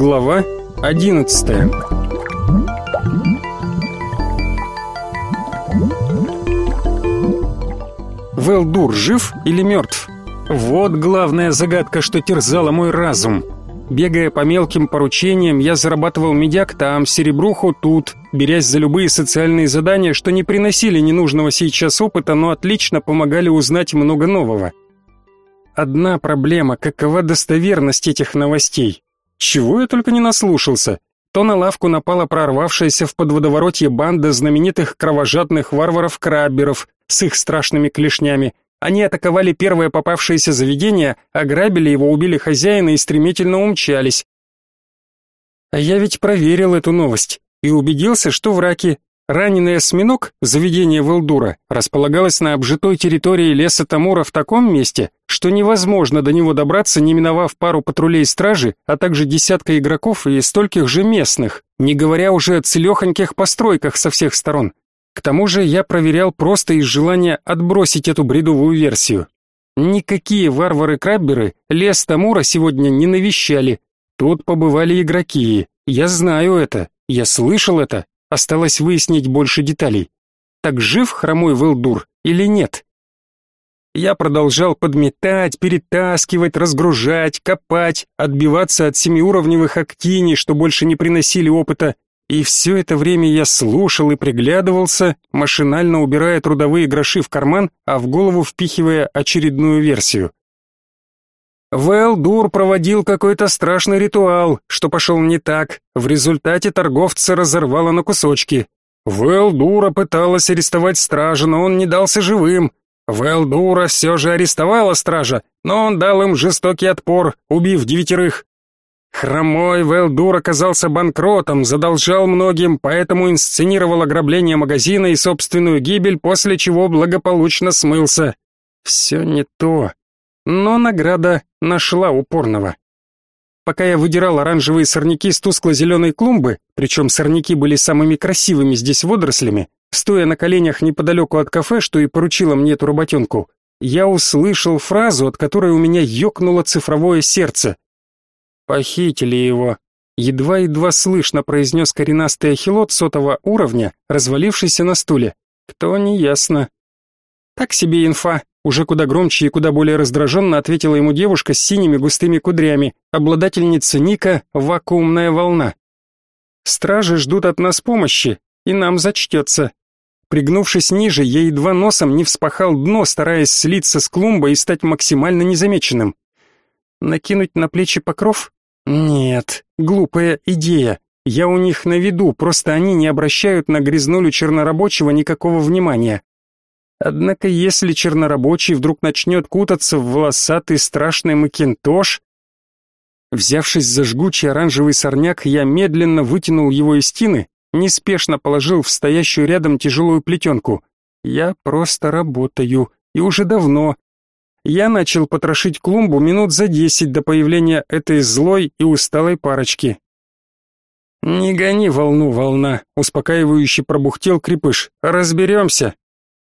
Глава 11. Велдур жив или мертв? Вот главная загадка, что терзала мой разум. Бегая по мелким поручениям, я зарабатывал медяк там, серебруху тут, берясь за любые социальные задания, что не приносили ненужного сейчас опыта, но отлично помогали узнать много нового. Одна проблема, какова достоверность этих новостей? Чего я только не наслушался. То на лавку напала прорвавшаяся в подводоворотье банда знаменитых кровожадных варваров-крабберов с их страшными клешнями, они атаковали первое попавшееся заведение, ограбили его, убили хозяина и стремительно умчались. А я ведь проверил эту новость и убедился, что враки. Раненый осьминог, заведение Велдура, располагалось на обжитой территории леса Тамура в таком месте, что невозможно до него добраться, не миновав пару патрулей стражи, а также десятка игроков и стольких же местных, не говоря уже о целехоньких постройках со всех сторон. К тому же я проверял просто из желания отбросить эту бредовую версию. Никакие варвары-крабберы лес Тамура сегодня не навещали. Тут побывали игроки. Я знаю это, я слышал это. Осталось выяснить больше деталей. Так жив хромой Велдур или нет? Я продолжал подметать, перетаскивать, разгружать, копать, отбиваться от семиуровневых актиний, что больше не приносили опыта, и все это время я слушал и приглядывался, машинально убирая трудовые гроши в карман, а в голову впихивая очередную версию. Вэлдур проводил какой-то страшный ритуал, что пошел не так. В результате торговца разорвало на кусочки. Вэлдура пыталась арестовать стража, но он не дался живым. Вэлдура все же арестовала стража, но он дал им жестокий отпор, убив девятерых. Хромой Велдур оказался банкротом, задолжал многим, поэтому инсценировал ограбление магазина и собственную гибель, после чего благополучно смылся. Все не то. Но награда нашла упорного. Пока я выдирал оранжевые сорняки с тускло-зеленой клумбы, причем сорняки были самыми красивыми здесь водорослями, стоя на коленях неподалеку от кафе, что и поручила мне эту работенку, я услышал фразу, от которой у меня ёкнуло цифровое сердце — Похитили его. Едва-едва слышно произнес коренастый ахилот сотого уровня, развалившийся на стуле. Кто, неясно. Так себе инфа. Уже куда громче и куда более раздраженно ответила ему девушка с синими густыми кудрями, обладательница ника «Вакуумная волна». «Стражи ждут от нас помощи, и нам зачтется». Пригнувшись ниже, я едва носом не вспахал дно, стараясь слиться с клумбой и стать максимально незамеченным. Накинуть на плечи покров? Нет, глупая идея. Я у них на виду, просто они не обращают на грязнулю чернорабочего никакого внимания. Однако если чернорабочий вдруг начнет кутаться в волосатый страшный макинтош... Взявшись за жгучий оранжевый сорняк, я медленно вытянул его из тины, неспешно положил в стоящую рядом тяжелую плетенку. Я просто работаю, и уже давно, я начал потрошить клумбу минут за десять до появления этой злой и усталой парочки. «Не гони волну, волна», — успокаивающе пробухтел крепыш. «Разберемся.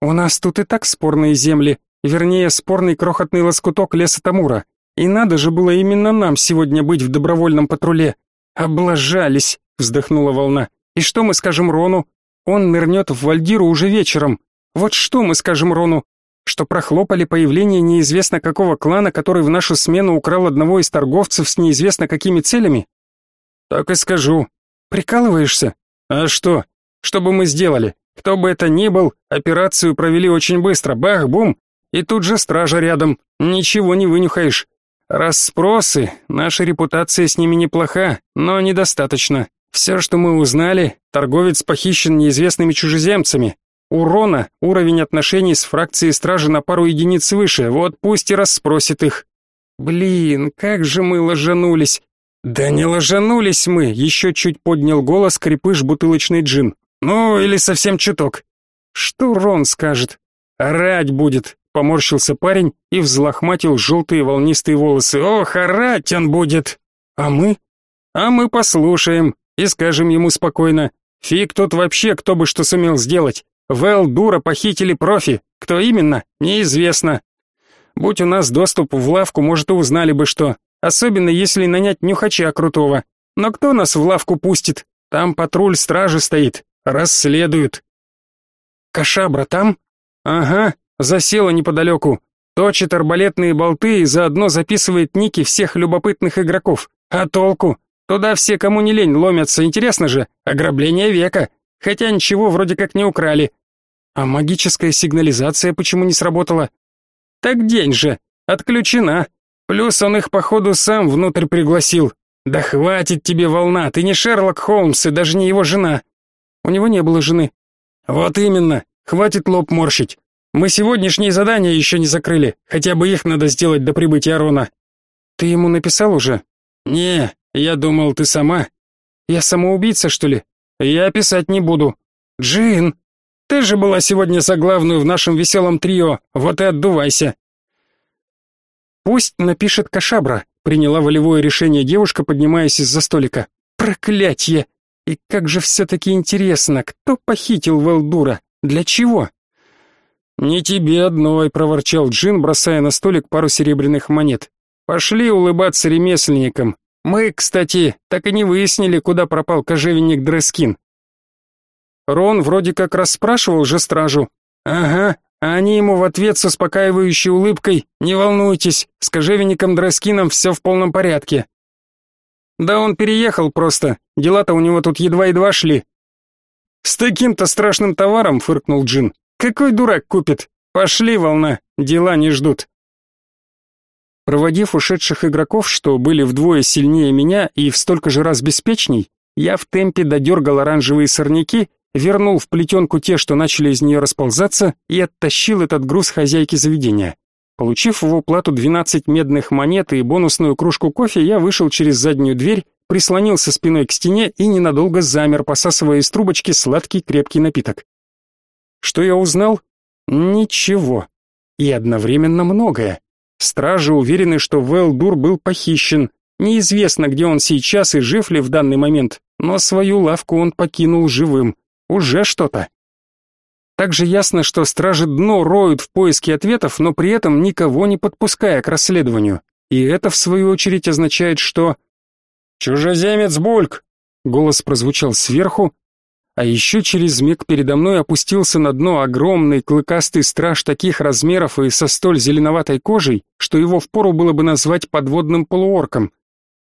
У нас тут и так спорные земли, вернее, спорный крохотный лоскуток леса Тамура. И надо же было именно нам сегодня быть в добровольном патруле. Облажались», — вздохнула волна. «И что мы скажем Рону? Он нырнет в Вальдиру уже вечером. Вот что мы скажем Рону? что прохлопали появление неизвестно какого клана, который в нашу смену украл одного из торговцев с неизвестно какими целями? Так и скажу. Прикалываешься? А что? Что бы мы сделали? Кто бы это ни был, операцию провели очень быстро, бах-бум, и тут же стража рядом, ничего не вынюхаешь. Расспросы, наша репутация с ними неплоха, но недостаточно. Все, что мы узнали, торговец похищен неизвестными чужеземцами, урона, уровень отношений с фракцией стражи на пару единиц выше, вот пусть и расспросит их. Блин, как же мы ложанулись. Да не ложанулись мы, еще чуть поднял голос крепыш бутылочный джин. Ну, или совсем чуток. Что Рон скажет? Орать будет, поморщился парень и взлохматил желтые волнистые волосы. Ох, орать он будет. А мы? А мы послушаем и скажем ему спокойно. Фиг тут вообще кто бы что сумел сделать. Вэл дура похитили профи. Кто именно, неизвестно. Будь у нас доступ в лавку, может, и узнали бы что. Особенно если нанять нюхача крутого. Но кто нас в лавку пустит? Там патруль стражи стоит, расследуют. Кашабра там? Ага, засела неподалеку. Точит арбалетные болты и заодно записывает ники всех любопытных игроков. А толку? Туда все, кому не лень, ломятся. Интересно же, ограбление века. Хотя ничего вроде как не украли. А магическая сигнализация почему не сработала? Так день же, отключена. Плюс он их, походу, сам внутрь пригласил. Да хватит тебе волна, ты не Шерлок Холмс и даже не его жена. У него не было жены. Вот именно, хватит лоб морщить. Мы сегодняшние задания еще не закрыли, хотя бы их надо сделать до прибытия Рона. Ты ему написал уже? Не, я думал, ты сама. Я самоубийца, что ли? Я писать не буду. Джин, ты же была сегодня за главную в нашем веселом трио, вот и отдувайся. Пусть напишет Кашабра, приняла волевое решение девушка, поднимаясь из-за столика. Проклятье! И как же все-таки интересно, кто похитил Велдура? Для чего? Не тебе одной, проворчал Джин, бросая на столик пару серебряных монет. Пошли улыбаться ремесленникам. Мы, кстати, так и не выяснили, куда пропал кожевенник Дрескин. Рон вроде как расспрашивал же стражу. Ага, а они ему в ответ с успокаивающей улыбкой: "Не волнуйтесь, с кожевенником Дрескином все в полном порядке". Да он переехал просто. Дела-то у него тут едва-едва шли. С таким-то страшным товаром, фыркнул Джин. Какой дурак купит? Пошли, волна, дела не ждут. Проводив ушедших игроков, что были вдвое сильнее меня и в столько же раз беспечней, я в темпе додергал оранжевые сорняки вернул в плетенку те, что начали из нее расползаться, и оттащил этот груз хозяйки заведения. Получив в уплату 12 медных монет и бонусную кружку кофе, я вышел через заднюю дверь, прислонился спиной к стене и ненадолго замер, посасывая из трубочки сладкий крепкий напиток. Что я узнал? Ничего. И одновременно многое. Стражи уверены, что Велдур был похищен. Неизвестно, где он сейчас и жив ли в данный момент, но свою лавку он покинул живым. Уже что-то. Также ясно, что стражи дно роют в поиске ответов, но при этом никого не подпуская к расследованию. И это, в свою очередь, означает, что... «Чужеземец Бульк!» Голос прозвучал сверху, а еще через миг передо мной опустился на дно огромный клыкастый страж таких размеров и со столь зеленоватой кожей, что его впору было бы назвать подводным полуорком.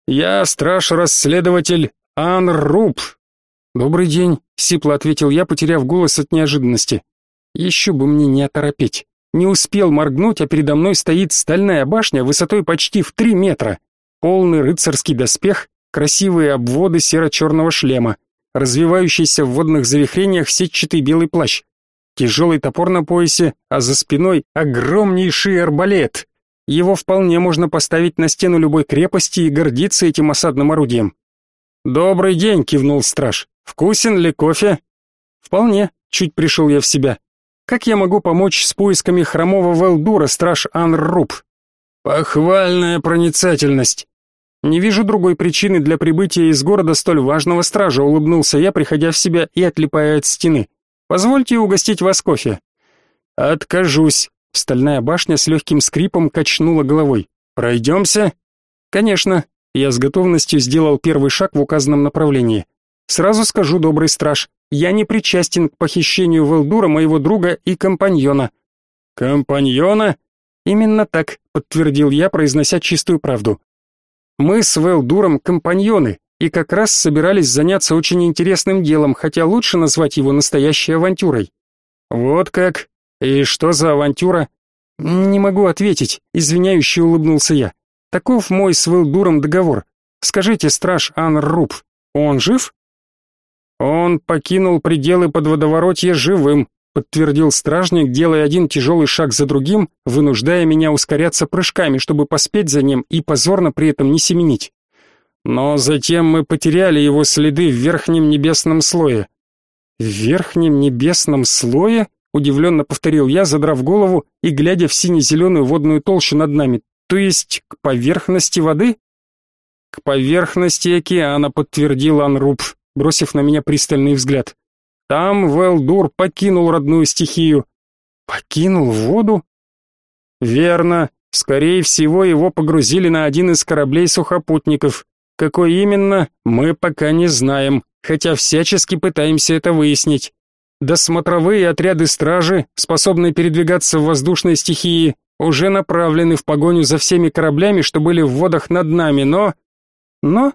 «Я страж-расследователь Анруб, «Добрый день», — сипло ответил я, потеряв голос от неожиданности. «Еще бы мне не оторопеть. Не успел моргнуть, а передо мной стоит стальная башня высотой почти в три метра. Полный рыцарский доспех, красивые обводы серо-черного шлема, развивающийся в водных завихрениях сетчатый белый плащ, тяжелый топор на поясе, а за спиной огромнейший арбалет. Его вполне можно поставить на стену любой крепости и гордиться этим осадным орудием. «Добрый день», — кивнул страж. Вкусен ли кофе? Вполне, чуть пришел я в себя. Как я могу помочь с поисками хромого Велдура, страж Анруб? Похвальная проницательность. Не вижу другой причины для прибытия из города столь важного стража, улыбнулся я, приходя в себя и отлипая от стены. Позвольте угостить вас кофе. Откажусь. Стальная башня с легким скрипом качнула головой. Пройдемся? Конечно. Я с готовностью сделал первый шаг в указанном направлении. Сразу скажу, добрый страж, я не причастен к похищению Велдура, моего друга и компаньона. Компаньона? Именно так, подтвердил я, произнося чистую правду. Мы с Велдуром компаньоны и как раз собирались заняться очень интересным делом, хотя лучше назвать его настоящей авантюрой. Вот как? И что за авантюра? Не могу ответить, извиняюще улыбнулся я. Таков мой с Велдуром договор. Скажите, страж Анруб, он жив? Он покинул пределы подводоворотья живым, подтвердил стражник, делая один тяжелый шаг за другим, вынуждая меня ускоряться прыжками, чтобы поспеть за ним и позорно при этом не семенить. Но затем мы потеряли его следы в верхнем небесном слое. В верхнем небесном слое? удивленно повторил я, задрав голову и глядя в сине-зеленую водную толщу над нами. То есть к поверхности воды? К поверхности океана, подтвердил Анруб бросив на меня пристальный взгляд. Там Велдур покинул родную стихию. Покинул воду? Верно. Скорее всего, его погрузили на один из кораблей сухопутников. Какой именно, мы пока не знаем, хотя всячески пытаемся это выяснить. Досмотровые отряды стражи, способные передвигаться в воздушной стихии, уже направлены в погоню за всеми кораблями, что были в водах над нами, но... Но...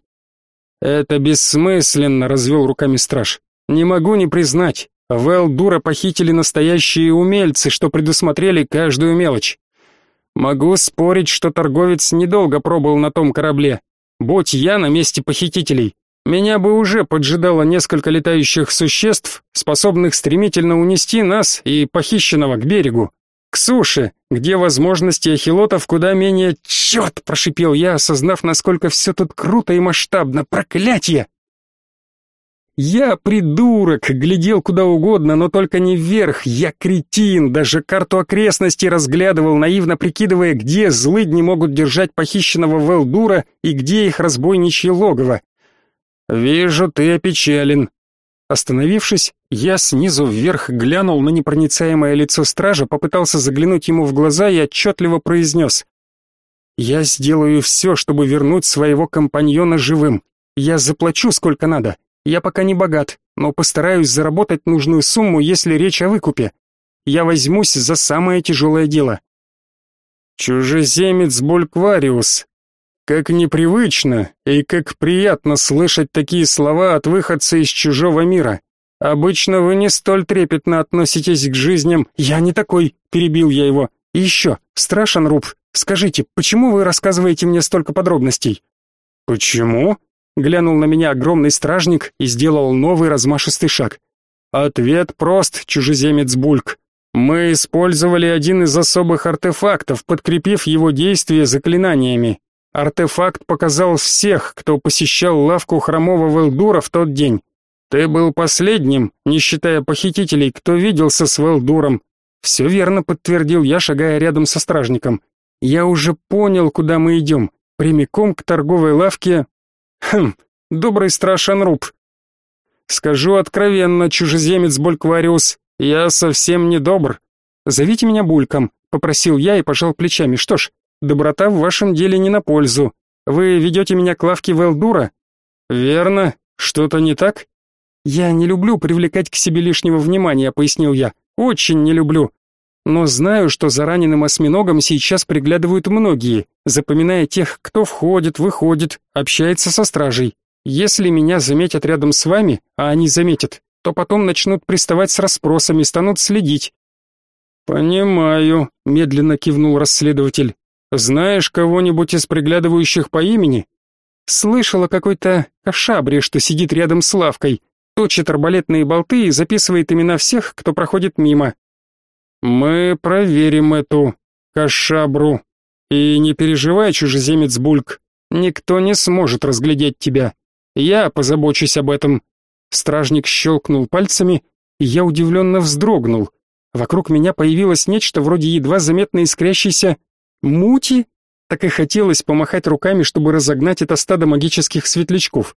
Это бессмысленно, развел руками страж. Не могу не признать, в Элдура похитили настоящие умельцы, что предусмотрели каждую мелочь. Могу спорить, что торговец недолго пробыл на том корабле. Будь я на месте похитителей, меня бы уже поджидало несколько летающих существ, способных стремительно унести нас и похищенного к берегу. К суше, где возможности ахилотов куда менее... Черт! прошипел я, осознав, насколько все тут круто и масштабно. Проклятье! Я придурок, глядел куда угодно, но только не вверх. Я кретин, даже карту окрестностей разглядывал, наивно прикидывая, где злыдни могут держать похищенного Велдура и где их разбойничье логово. Вижу, ты опечален. Остановившись, я снизу вверх глянул на непроницаемое лицо стража, попытался заглянуть ему в глаза и отчетливо произнес. «Я сделаю все, чтобы вернуть своего компаньона живым. Я заплачу сколько надо. Я пока не богат, но постараюсь заработать нужную сумму, если речь о выкупе. Я возьмусь за самое тяжелое дело». «Чужеземец Бульквариус», как непривычно и как приятно слышать такие слова от выходца из чужого мира. Обычно вы не столь трепетно относитесь к жизням. Я не такой, перебил я его. И еще, страшен руб. Скажите, почему вы рассказываете мне столько подробностей? Почему? Глянул на меня огромный стражник и сделал новый размашистый шаг. Ответ прост, чужеземец Бульк. Мы использовали один из особых артефактов, подкрепив его действие заклинаниями. Артефакт показал всех, кто посещал лавку хромого Велдура в тот день. Ты был последним, не считая похитителей, кто виделся с Велдуром. Все верно подтвердил я, шагая рядом со стражником. Я уже понял, куда мы идем. Прямиком к торговой лавке. Хм, добрый страж Анруб. Скажу откровенно, чужеземец Больквариус, я совсем не добр. Зовите меня Бульком, попросил я и пожал плечами. Что ж, Доброта в вашем деле не на пользу. Вы ведете меня к лавке Велдура? Верно. Что-то не так? Я не люблю привлекать к себе лишнего внимания, пояснил я. Очень не люблю. Но знаю, что за раненым осьминогом сейчас приглядывают многие, запоминая тех, кто входит, выходит, общается со стражей. Если меня заметят рядом с вами, а они заметят, то потом начнут приставать с расспросами, станут следить. Понимаю, медленно кивнул расследователь. Знаешь кого-нибудь из приглядывающих по имени? Слышала какой-то кошабре, что сидит рядом с лавкой, точит арбалетные болты и записывает имена всех, кто проходит мимо. Мы проверим эту кошабру. И не переживай, чужеземец Бульк, никто не сможет разглядеть тебя. Я позабочусь об этом. Стражник щелкнул пальцами, и я удивленно вздрогнул. Вокруг меня появилось нечто вроде едва заметно искрящейся Мути? Так и хотелось помахать руками, чтобы разогнать это стадо магических светлячков.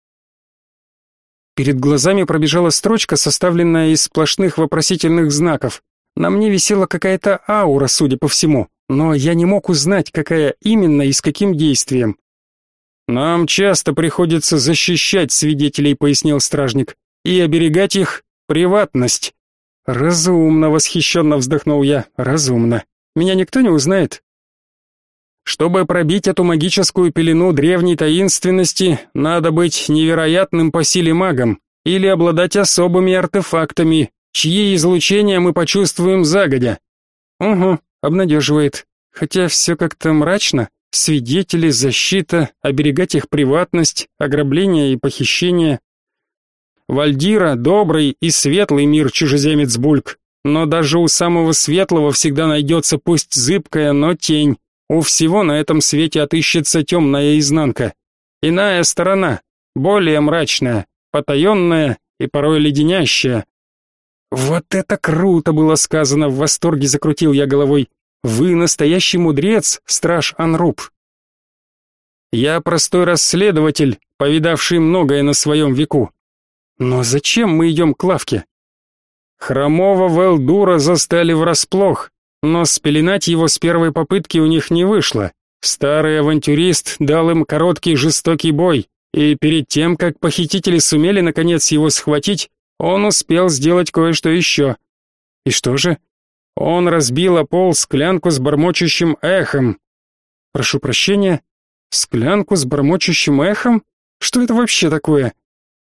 Перед глазами пробежала строчка, составленная из сплошных вопросительных знаков. На мне висела какая-то аура, судя по всему, но я не мог узнать, какая именно и с каким действием. Нам часто приходится защищать свидетелей, пояснил стражник, и оберегать их приватность. Разумно, восхищенно вздохнул я. Разумно. Меня никто не узнает, чтобы пробить эту магическую пелену древней таинственности, надо быть невероятным по силе магом или обладать особыми артефактами, чьи излучения мы почувствуем загодя. Угу, обнадеживает. Хотя все как-то мрачно. Свидетели, защита, оберегать их приватность, ограбление и похищение. Вальдира — добрый и светлый мир, чужеземец Бульк. Но даже у самого светлого всегда найдется пусть зыбкая, но тень, у всего на этом свете отыщется темная изнанка. Иная сторона, более мрачная, потаенная и порой леденящая. Вот это круто было сказано, в восторге закрутил я головой. Вы настоящий мудрец, страж Анруб. Я простой расследователь, повидавший многое на своем веку. Но зачем мы идем к лавке? Хромого Велдура застали врасплох, но спеленать его с первой попытки у них не вышло. Старый авантюрист дал им короткий жестокий бой, И перед тем, как похитители сумели наконец его схватить, он успел сделать кое-что еще. И что же? Он разбил о пол склянку с бормочущим эхом. Прошу прощения, склянку с бормочущим эхом? Что это вообще такое?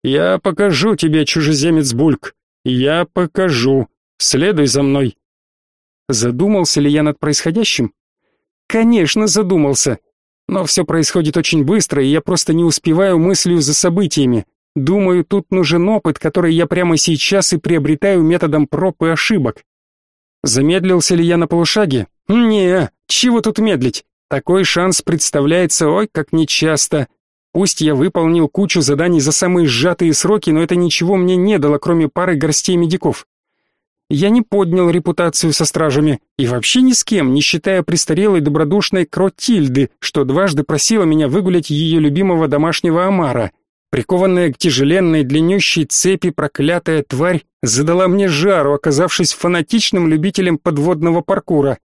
Я покажу тебе, чужеземец Бульк. Я покажу. Следуй за мной. Задумался ли я над происходящим? Конечно, задумался. Но все происходит очень быстро, и я просто не успеваю мыслью за событиями. Думаю, тут нужен опыт, который я прямо сейчас и приобретаю методом проб и ошибок. Замедлился ли я на полушаге? Не, чего тут медлить? Такой шанс представляется ой как нечасто. Пусть я выполнил кучу заданий за самые сжатые сроки, но это ничего мне не дало, кроме пары горстей медиков. Я не поднял репутацию со стражами и вообще ни с кем, не считая престарелой добродушной Кротильды, что дважды просила меня выгулять ее любимого домашнего омара. Прикованная к тяжеленной длиннющей цепи проклятая тварь задала мне жару, оказавшись фанатичным любителем подводного паркура.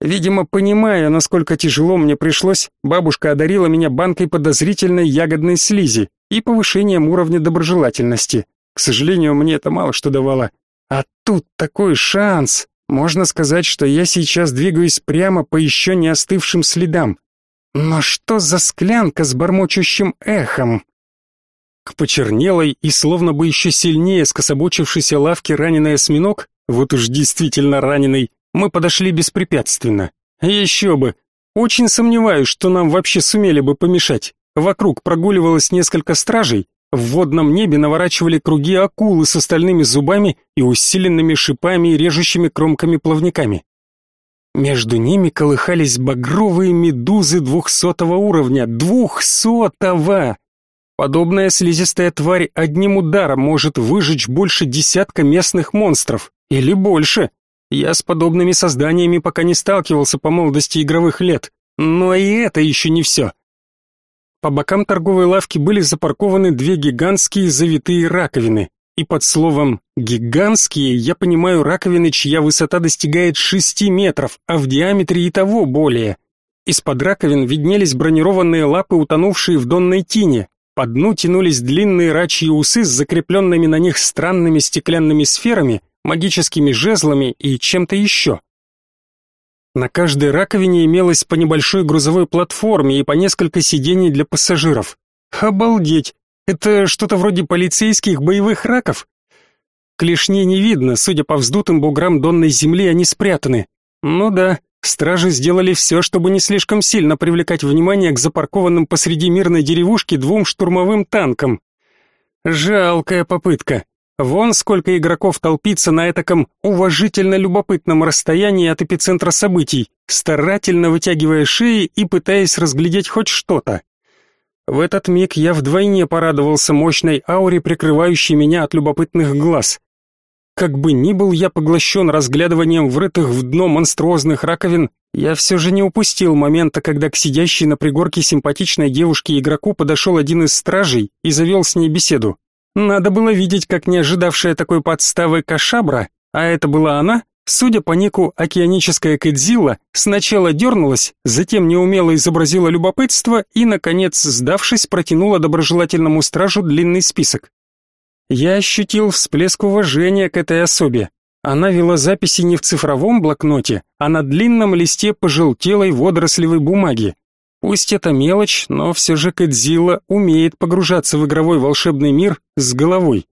Видимо, понимая, насколько тяжело мне пришлось, бабушка одарила меня банкой подозрительной ягодной слизи и повышением уровня доброжелательности. К сожалению, мне это мало что давало. А тут такой шанс. Можно сказать, что я сейчас двигаюсь прямо по еще не остывшим следам. Но что за склянка с бормочущим эхом? К почернелой и словно бы еще сильнее скособочившейся лавке раненый осьминог, вот уж действительно раненый, мы подошли беспрепятственно. Еще бы. Очень сомневаюсь, что нам вообще сумели бы помешать. Вокруг прогуливалось несколько стражей, в водном небе наворачивали круги акулы с остальными зубами и усиленными шипами и режущими кромками плавниками. Между ними колыхались багровые медузы двухсотого уровня. Двухсотого! Подобная слизистая тварь одним ударом может выжечь больше десятка местных монстров. Или больше. Я с подобными созданиями пока не сталкивался по молодости игровых лет. Но и это еще не все. По бокам торговой лавки были запаркованы две гигантские завитые раковины. И под словом «гигантские» я понимаю раковины, чья высота достигает 6 метров, а в диаметре и того более. Из-под раковин виднелись бронированные лапы, утонувшие в донной тине. По дну тянулись длинные рачьи усы с закрепленными на них странными стеклянными сферами, магическими жезлами и чем-то еще. На каждой раковине имелось по небольшой грузовой платформе и по несколько сидений для пассажиров. Обалдеть! Это что-то вроде полицейских боевых раков? Клешней не видно, судя по вздутым буграм донной земли, они спрятаны. Ну да, стражи сделали все, чтобы не слишком сильно привлекать внимание к запаркованным посреди мирной деревушки двум штурмовым танкам. Жалкая попытка. Вон сколько игроков толпится на этаком уважительно любопытном расстоянии от эпицентра событий, старательно вытягивая шеи и пытаясь разглядеть хоть что-то. В этот миг я вдвойне порадовался мощной ауре, прикрывающей меня от любопытных глаз. Как бы ни был я поглощен разглядыванием врытых в дно монструозных раковин, я все же не упустил момента, когда к сидящей на пригорке симпатичной девушке игроку подошел один из стражей и завел с ней беседу. Надо было видеть, как не ожидавшая такой подставы Кашабра, а это была она, судя по нику океаническая Кэдзилла, сначала дернулась, затем неумело изобразила любопытство и, наконец, сдавшись, протянула доброжелательному стражу длинный список. Я ощутил всплеск уважения к этой особе. Она вела записи не в цифровом блокноте, а на длинном листе пожелтелой водорослевой бумаги. Пусть это мелочь, но все же Кэдзилла умеет погружаться в игровой волшебный мир с головой.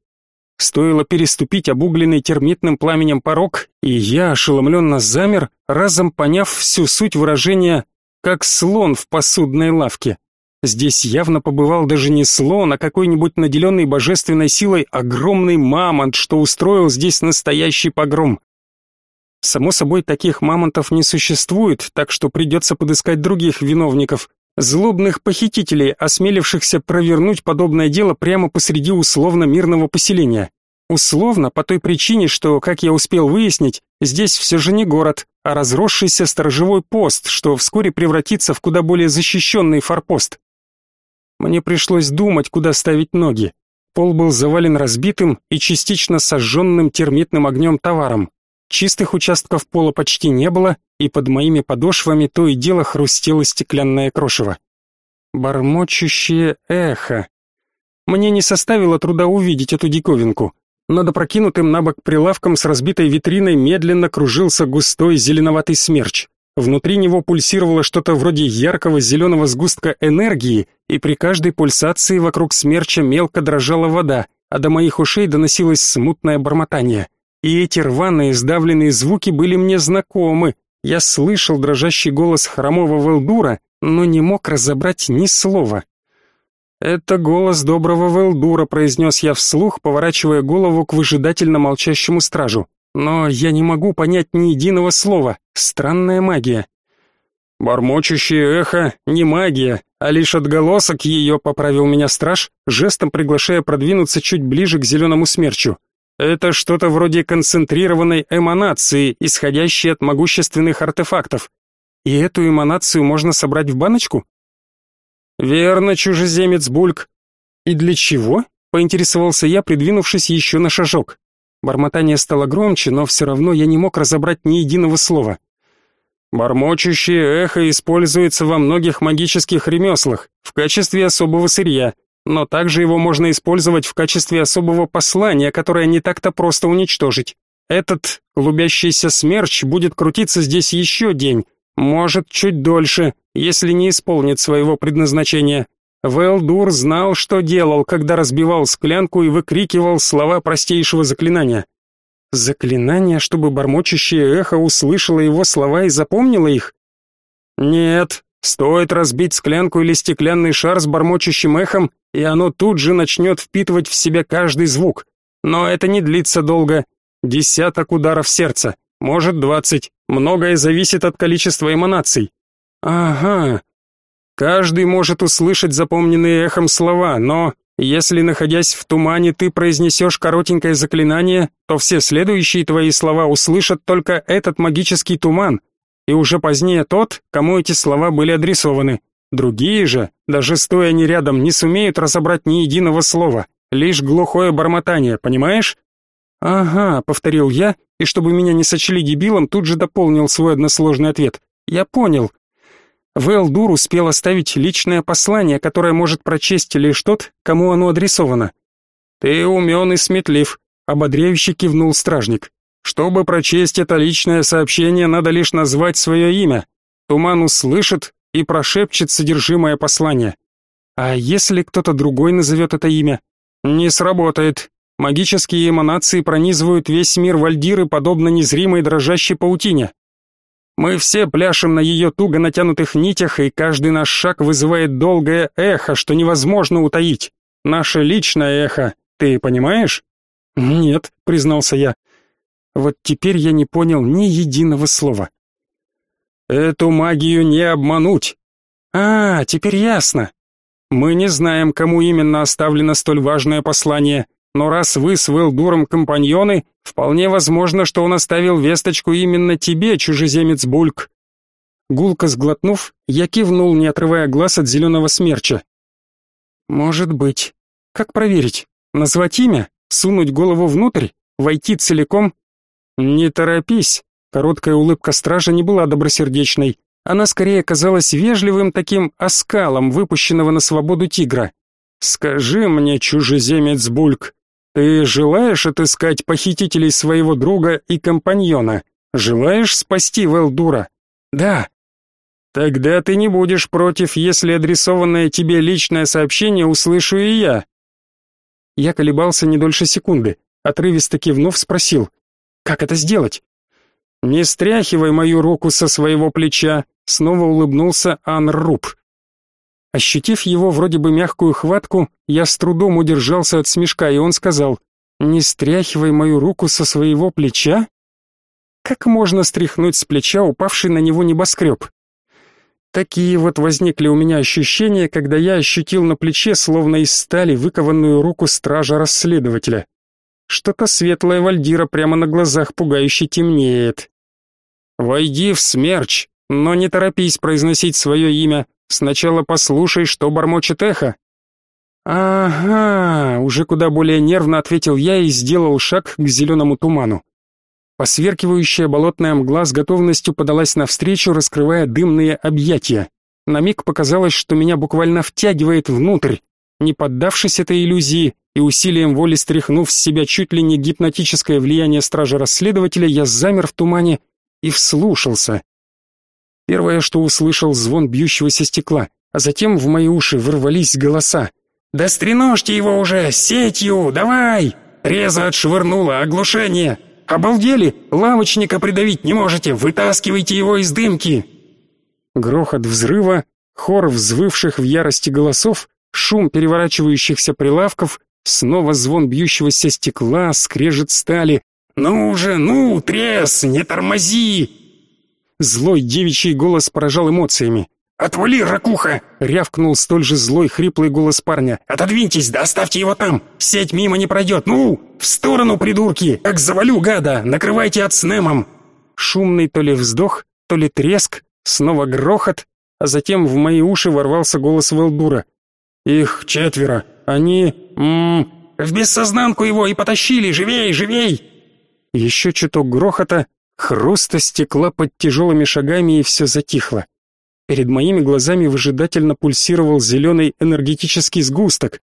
Стоило переступить обугленный термитным пламенем порог, и я ошеломленно замер, разом поняв всю суть выражения «как слон в посудной лавке». Здесь явно побывал даже не слон, а какой-нибудь наделенный божественной силой огромный мамонт, что устроил здесь настоящий погром. Само собой, таких мамонтов не существует, так что придется подыскать других виновников, злобных похитителей, осмелившихся провернуть подобное дело прямо посреди условно-мирного поселения. Условно по той причине, что, как я успел выяснить, здесь все же не город, а разросшийся сторожевой пост, что вскоре превратится в куда более защищенный форпост. Мне пришлось думать, куда ставить ноги. Пол был завален разбитым и частично сожженным термитным огнем товаром. Чистых участков пола почти не было, и под моими подошвами то и дело хрустело стеклянное крошево. Бормочущее эхо. Мне не составило труда увидеть эту диковинку. Над опрокинутым на бок прилавком с разбитой витриной медленно кружился густой зеленоватый смерч. Внутри него пульсировало что-то вроде яркого зеленого сгустка энергии, и при каждой пульсации вокруг смерча мелко дрожала вода, а до моих ушей доносилось смутное бормотание. И эти рваные сдавленные звуки были мне знакомы. Я слышал дрожащий голос хромого Велдура, но не мог разобрать ни слова. «Это голос доброго Велдура», — произнес я вслух, поворачивая голову к выжидательно молчащему стражу. «Но я не могу понять ни единого слова. Странная магия». «Бормочущее эхо — не магия, а лишь отголосок ее», — поправил меня страж, жестом приглашая продвинуться чуть ближе к зеленому смерчу. «Это что-то вроде концентрированной эманации, исходящей от могущественных артефактов. И эту эманацию можно собрать в баночку?» «Верно, чужеземец Бульк». «И для чего?» — поинтересовался я, придвинувшись еще на шажок. Бормотание стало громче, но все равно я не мог разобрать ни единого слова. Бормочущее эхо используется во многих магических ремеслах в качестве особого сырья, но также его можно использовать в качестве особого послания, которое не так-то просто уничтожить. Этот клубящийся смерч будет крутиться здесь еще день, может, чуть дольше, если не исполнит своего предназначения. Велдур знал, что делал, когда разбивал склянку и выкрикивал слова простейшего заклинания. Заклинание, чтобы бормочущее эхо услышало его слова и запомнило их? Нет, стоит разбить склянку или стеклянный шар с бормочущим эхом, и оно тут же начнет впитывать в себя каждый звук. Но это не длится долго. Десяток ударов сердца, может двадцать. Многое зависит от количества эманаций. Ага. Каждый может услышать запомненные эхом слова, но если, находясь в тумане, ты произнесешь коротенькое заклинание, то все следующие твои слова услышат только этот магический туман, и уже позднее тот, кому эти слова были адресованы. Другие же, даже стоя не рядом, не сумеют разобрать ни единого слова, лишь глухое бормотание, понимаешь? «Ага», — повторил я, и чтобы меня не сочли дебилом, тут же дополнил свой односложный ответ. «Я понял». Велдур успел оставить личное послание, которое может прочесть лишь тот, кому оно адресовано. «Ты умен и сметлив», — ободряюще кивнул стражник. «Чтобы прочесть это личное сообщение, надо лишь назвать свое имя. Туман услышит и прошепчет содержимое послания. А если кто-то другой назовет это имя? Не сработает, Магические эманации пронизывают весь мир Вальдиры, подобно незримой дрожащей паутине. Мы все пляшем на ее туго натянутых нитях, и каждый наш шаг вызывает долгое эхо, что невозможно утаить. Наше личное эхо, ты понимаешь? Нет, признался я. Вот теперь я не понял ни единого слова. Эту магию не обмануть. А, теперь ясно. Мы не знаем, кому именно оставлено столь важное послание, но раз вы с Вэлдуром компаньоны, вполне возможно, что он оставил весточку именно тебе, чужеземец Бульк. Гулко сглотнув, я кивнул, не отрывая глаз от зеленого смерча. Может быть. Как проверить? Назвать имя? Сунуть голову внутрь? Войти целиком? Не торопись. Короткая улыбка стража не была добросердечной. Она скорее казалась вежливым таким оскалом выпущенного на свободу тигра. Скажи мне, чужеземец Бульк, ты желаешь отыскать похитителей своего друга и компаньона? Желаешь спасти Велдура? Да. Тогда ты не будешь против, если адресованное тебе личное сообщение услышу и я. Я колебался не дольше секунды, отрывисто кивнув, спросил: "Как это сделать?" "Не стряхивай мою руку со своего плеча", снова улыбнулся Анруб. Ощутив его вроде бы мягкую хватку, я с трудом удержался от смешка, и он сказал, «Не стряхивай мою руку со своего плеча?» Как можно стряхнуть с плеча упавший на него небоскреб? Такие вот возникли у меня ощущения, когда я ощутил на плече, словно из стали, выкованную руку стража-расследователя. Что-то светлое Вальдира прямо на глазах пугающе темнеет. «Войди в смерч, но не торопись произносить свое имя. Сначала послушай, что бормочет эхо. Ага, уже куда более нервно ответил я и сделал шаг к зеленому туману. Посверкивающая болотная мгла с готовностью подалась навстречу, раскрывая дымные объятия. На миг показалось, что меня буквально втягивает внутрь. Не поддавшись этой иллюзии и усилием воли стряхнув с себя чуть ли не гипнотическое влияние стража-расследователя, я замер в тумане и вслушался. Первое, что услышал, звон бьющегося стекла, а затем в мои уши ворвались голоса. «Да стреножьте его уже! Сетью! Давай!» Реза отшвырнула, оглушение. «Обалдели! Лавочника придавить не можете! Вытаскивайте его из дымки!» Грохот взрыва, хор взвывших в ярости голосов, шум переворачивающихся прилавков, снова звон бьющегося стекла, скрежет стали. «Ну же, ну, трес, не тормози!» Злой девичий голос поражал эмоциями. «Отвали, ракуха!» — рявкнул столь же злой хриплый голос парня. «Отодвиньтесь, да оставьте его там! Сеть мимо не пройдет! Ну, в сторону, придурки! Как завалю, гада! Накрывайте от снемом!» Шумный то ли вздох, то ли треск, снова грохот, а затем в мои уши ворвался голос Велдура. «Их четверо! Они... М -м, в бессознанку его и потащили! Живей, живей!» Еще чуток грохота, хруста стекла под тяжелыми шагами, и все затихло. Перед моими глазами выжидательно пульсировал зеленый энергетический сгусток.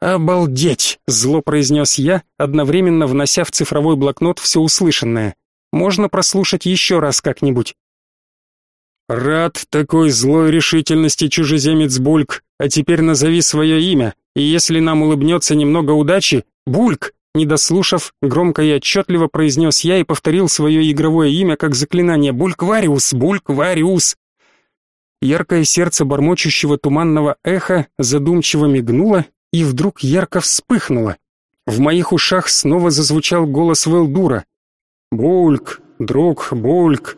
«Обалдеть!» — зло произнес я, одновременно внося в цифровой блокнот все услышанное. «Можно прослушать еще раз как-нибудь». «Рад такой злой решительности, чужеземец Бульк, а теперь назови свое имя, и если нам улыбнется немного удачи, Бульк!» Не дослушав, громко и отчетливо произнес я и повторил свое игровое имя как заклинание «Бульквариус! Бульквариус!» Яркое сердце бормочущего туманного эха задумчиво мигнуло и вдруг ярко вспыхнуло. В моих ушах снова зазвучал голос Велдура. «Бульк, друг, Бульк,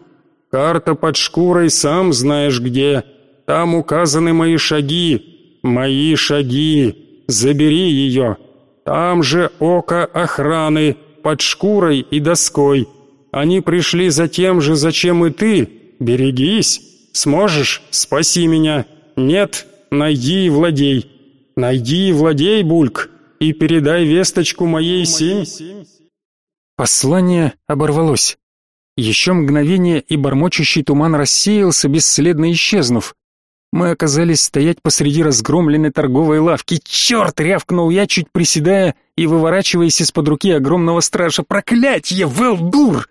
карта под шкурой сам знаешь где. Там указаны мои шаги, мои шаги. Забери ее. Там же око охраны, под шкурой и доской. Они пришли за тем же, зачем и ты. Берегись». Сможешь? Спаси меня. Нет? Найди и владей. Найди и владей, Бульк, и передай весточку моей семь. Послание оборвалось. Еще мгновение, и бормочущий туман рассеялся, бесследно исчезнув. Мы оказались стоять посреди разгромленной торговой лавки. «Черт!» — рявкнул я, чуть приседая и выворачиваясь из-под руки огромного стража. «Проклятье, Велдур!»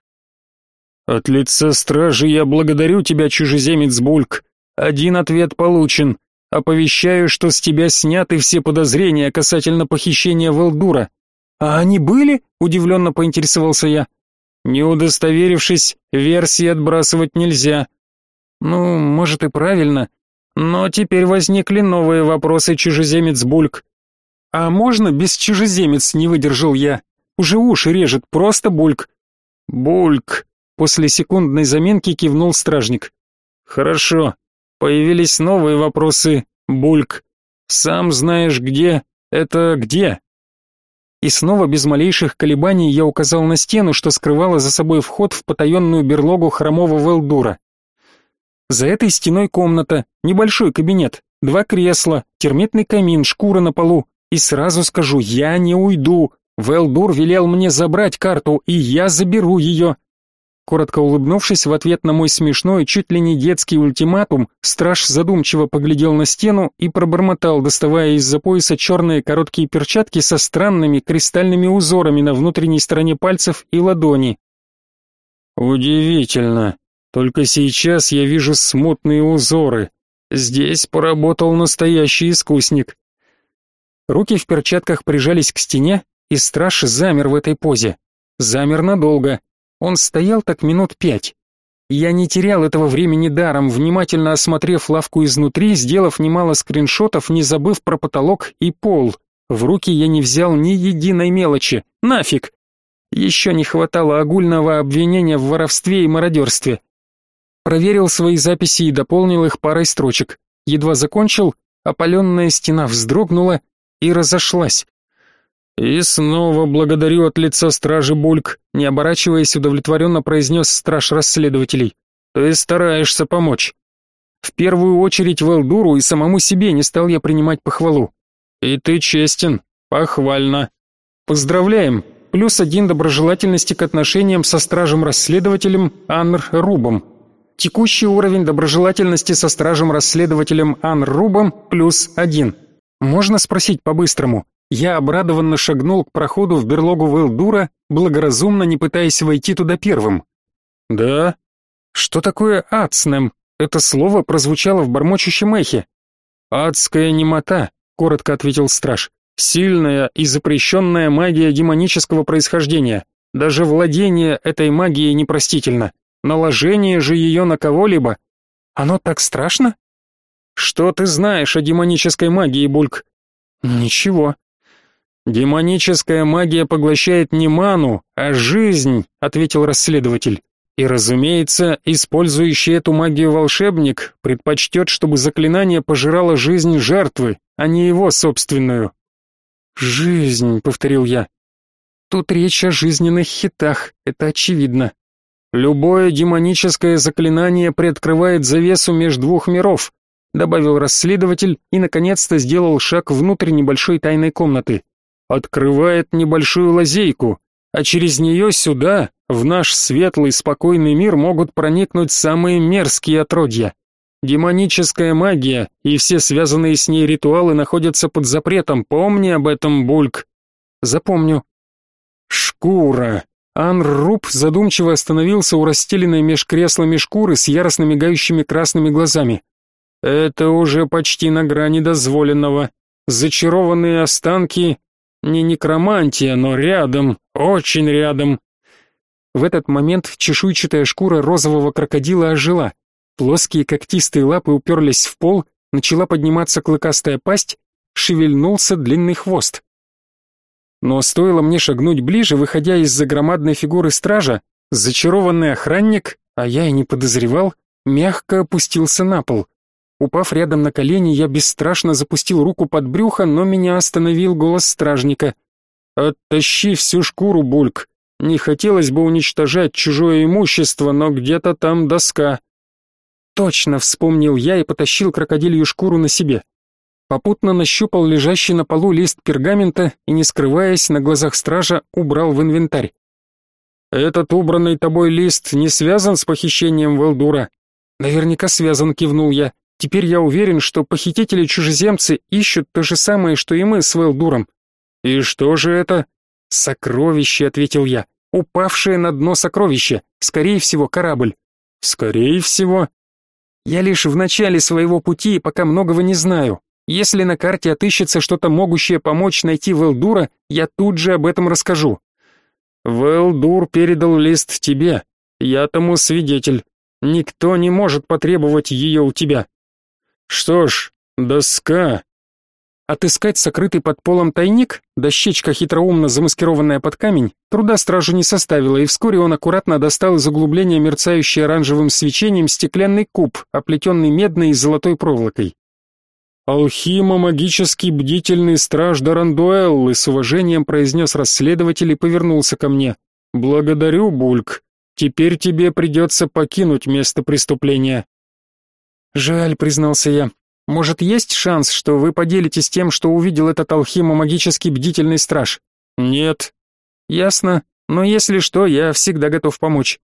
От лица стражи я благодарю тебя, чужеземец Бульк. Один ответ получен. Оповещаю, что с тебя сняты все подозрения касательно похищения Велдура. А они были? удивленно поинтересовался я. Не удостоверившись, версии отбрасывать нельзя. Ну, может и правильно, но теперь возникли новые вопросы, чужеземец Бульк. А можно без чужеземец, не выдержал я. Уже уши режет, просто Бульк. Бульк, После секундной заминки кивнул стражник. Хорошо. Появились новые вопросы. Бульк. Сам знаешь где? Это где? И снова без малейших колебаний я указал на стену, что скрывала за собой вход в потаенную берлогу хромого Велдура. За этой стеной комната, небольшой кабинет, два кресла, термитный камин, шкура на полу. И сразу скажу, я не уйду. Велдур велел мне забрать карту, и я заберу ее. Коротко улыбнувшись в ответ на мой смешной, чуть ли не детский ультиматум, страж задумчиво поглядел на стену и пробормотал, доставая из-за пояса черные короткие перчатки со странными кристальными узорами на внутренней стороне пальцев и ладони. Удивительно. Только сейчас я вижу смутные узоры. Здесь поработал настоящий искусник. Руки в перчатках прижались к стене, и страж замер в этой позе. Замер надолго, он стоял так минут пять. Я не терял этого времени даром, внимательно осмотрев лавку изнутри, сделав немало скриншотов, не забыв про потолок и пол. В руки я не взял ни единой мелочи. Нафиг! Еще не хватало огульного обвинения в воровстве и мародерстве. Проверил свои записи и дополнил их парой строчек. Едва закончил, опаленная стена вздрогнула и разошлась. «И снова благодарю от лица стражи Бульк», не оборачиваясь, удовлетворенно произнес страж расследователей. «Ты стараешься помочь». В первую очередь Велдуру и самому себе не стал я принимать похвалу. «И ты честен. Похвально. Поздравляем. Плюс один доброжелательности к отношениям со стражем-расследователем Анр Рубом. Текущий уровень доброжелательности со стражем-расследователем Ан Рубом плюс один. Можно спросить по-быстрому? Я обрадованно шагнул к проходу в берлогу Вэлдура, благоразумно не пытаясь войти туда первым. Да. Что такое ацнем? Это слово прозвучало в бормочущем эхе. Адская немота, коротко ответил страж. Сильная и запрещенная магия демонического происхождения. Даже владение этой магией непростительно. Наложение же ее на кого-либо. Оно так страшно? Что ты знаешь о демонической магии, Бульк? Ничего. Демоническая магия поглощает не ману, а жизнь, ответил расследователь. И, разумеется, использующий эту магию волшебник предпочтет, чтобы заклинание пожирало жизнь жертвы, а не его собственную. «Жизнь», — повторил я. «Тут речь о жизненных хитах, это очевидно. Любое демоническое заклинание приоткрывает завесу между двух миров», добавил расследователь и, наконец-то, сделал шаг внутрь небольшой тайной комнаты. «Открывает небольшую лазейку, а через нее сюда, в наш светлый, спокойный мир могут проникнуть самые мерзкие отродья. Демоническая магия и все связанные с ней ритуалы находятся под запретом. Помни об этом, Бульк. Запомню. Шкура. Анруб задумчиво остановился у расстеленной меж креслами шкуры с яростно мигающими красными глазами. Это уже почти на грани дозволенного. Зачарованные останки не некромантия, но рядом, очень рядом. В этот момент чешуйчатая шкура розового крокодила ожила. Плоские когтистые лапы уперлись в пол, начала подниматься клыкастая пасть, шевельнулся длинный хвост. Но стоило мне шагнуть ближе, выходя из-за громадной фигуры стража, зачарованный охранник, а я и не подозревал, мягко опустился на пол. Упав рядом на колени, я бесстрашно запустил руку под брюхо, но меня остановил голос стражника. «Оттащи всю шкуру, Бульк. Не хотелось бы уничтожать чужое имущество, но где-то там доска». Точно вспомнил я и потащил крокодилью шкуру на себе. Попутно нащупал лежащий на полу лист пергамента и, не скрываясь, на глазах стража убрал в инвентарь. «Этот убранный тобой лист не связан с похищением Велдура?» «Наверняка связан», — кивнул я. Теперь я уверен, что похитители-чужеземцы ищут то же самое, что и мы с Велдуром. И что же это? Сокровище, ответил я. Упавшее на дно сокровище. Скорее всего, корабль. Скорее всего. Я лишь в начале своего пути и пока многого не знаю. Если на карте отыщется что-то могущее помочь найти Велдура, я тут же об этом расскажу. Велдур передал лист тебе. Я тому свидетель. Никто не может потребовать ее у тебя. Что ж, доска. Отыскать сокрытый под полом тайник, дощечка хитроумно замаскированная под камень, труда стражу не составило, и вскоре он аккуратно достал из углубления мерцающий оранжевым свечением стеклянный куб, оплетенный медной и золотой проволокой. «Алхима магический бдительный страж Дарандуэллы», с уважением произнес расследователь и повернулся ко мне. «Благодарю, Бульк. Теперь тебе придется покинуть место преступления». Жаль, признался я. Может, есть шанс, что вы поделитесь тем, что увидел этот алхимо-магический бдительный страж? Нет. Ясно. Но если что, я всегда готов помочь.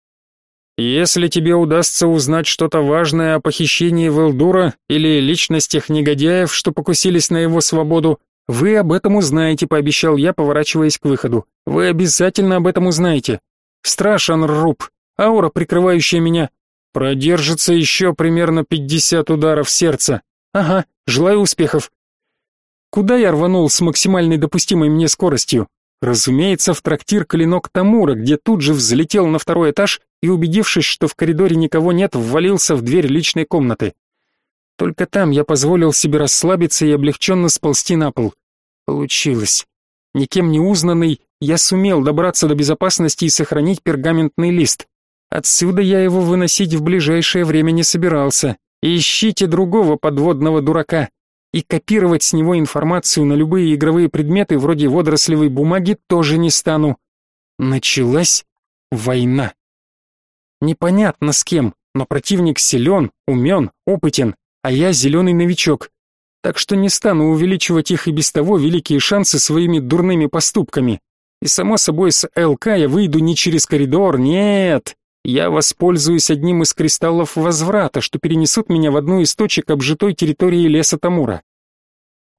Если тебе удастся узнать что-то важное о похищении Велдура или личностях негодяев, что покусились на его свободу, вы об этом узнаете, пообещал я, поворачиваясь к выходу. Вы обязательно об этом узнаете. Страж Анруб, аура, прикрывающая меня, Продержится еще примерно пятьдесят ударов сердца. Ага, желаю успехов. Куда я рванул с максимальной допустимой мне скоростью? Разумеется, в трактир Клинок Тамура, где тут же взлетел на второй этаж и, убедившись, что в коридоре никого нет, ввалился в дверь личной комнаты. Только там я позволил себе расслабиться и облегченно сползти на пол. Получилось. Никем не узнанный, я сумел добраться до безопасности и сохранить пергаментный лист. Отсюда я его выносить в ближайшее время не собирался. Ищите другого подводного дурака. И копировать с него информацию на любые игровые предметы вроде водорослевой бумаги тоже не стану. Началась война. Непонятно с кем, но противник силен, умен, опытен, а я зеленый новичок. Так что не стану увеличивать их и без того великие шансы своими дурными поступками. И само собой с ЛК я выйду не через коридор, нет, Я воспользуюсь одним из кристаллов возврата, что перенесут меня в одну из точек обжитой территории леса Тамура.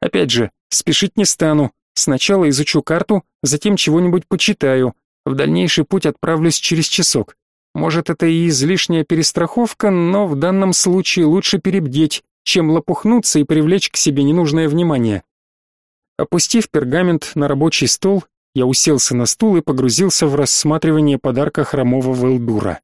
Опять же, спешить не стану. Сначала изучу карту, затем чего-нибудь почитаю. В дальнейший путь отправлюсь через часок. Может, это и излишняя перестраховка, но в данном случае лучше перебдеть, чем лопухнуться и привлечь к себе ненужное внимание. Опустив пергамент на рабочий стол, я уселся на стул и погрузился в рассматривание подарка хромого Велдура.